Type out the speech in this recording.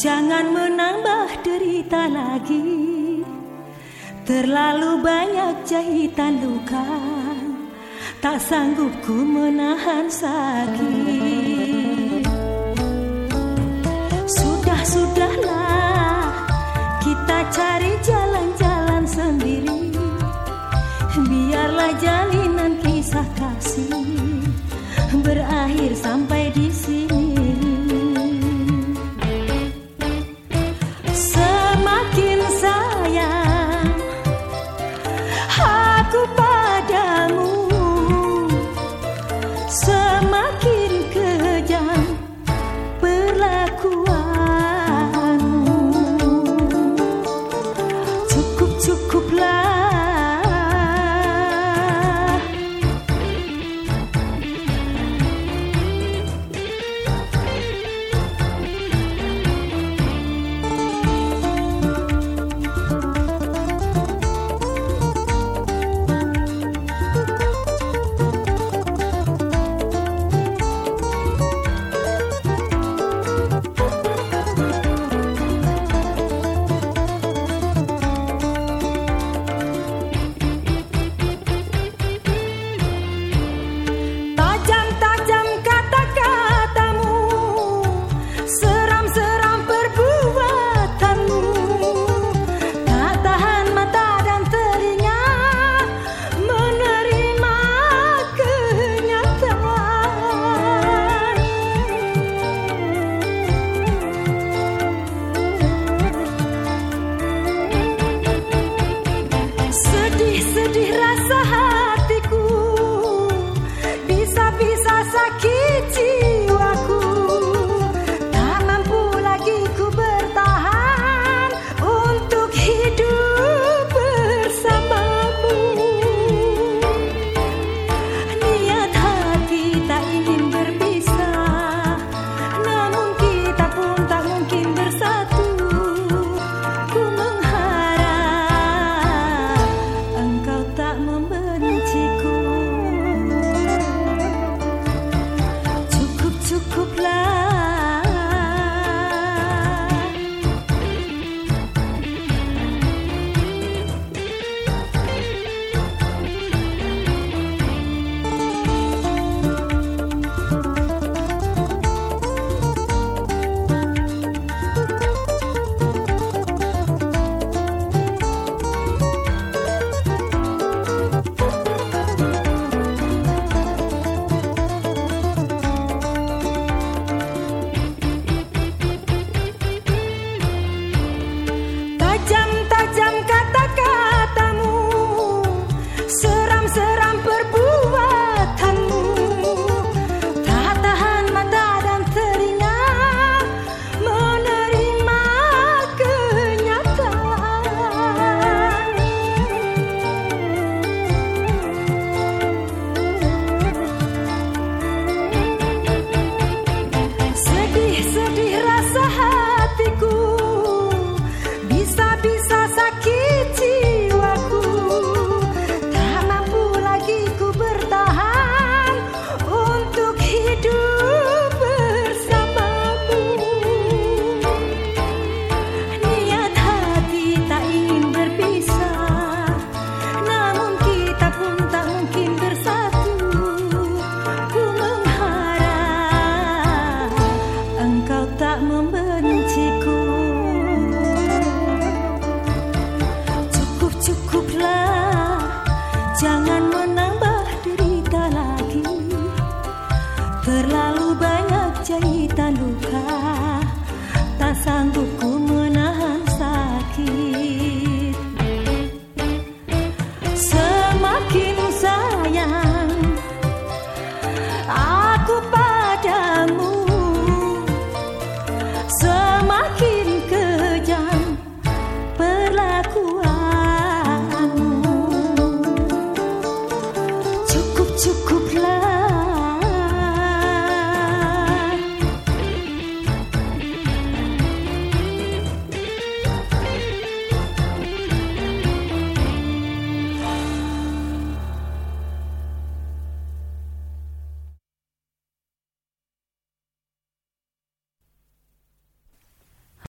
Jangan menambah derita lagi. Terlalu banyak jahitan luka. Tak sanggup ku menahan sakit. Sedih rasa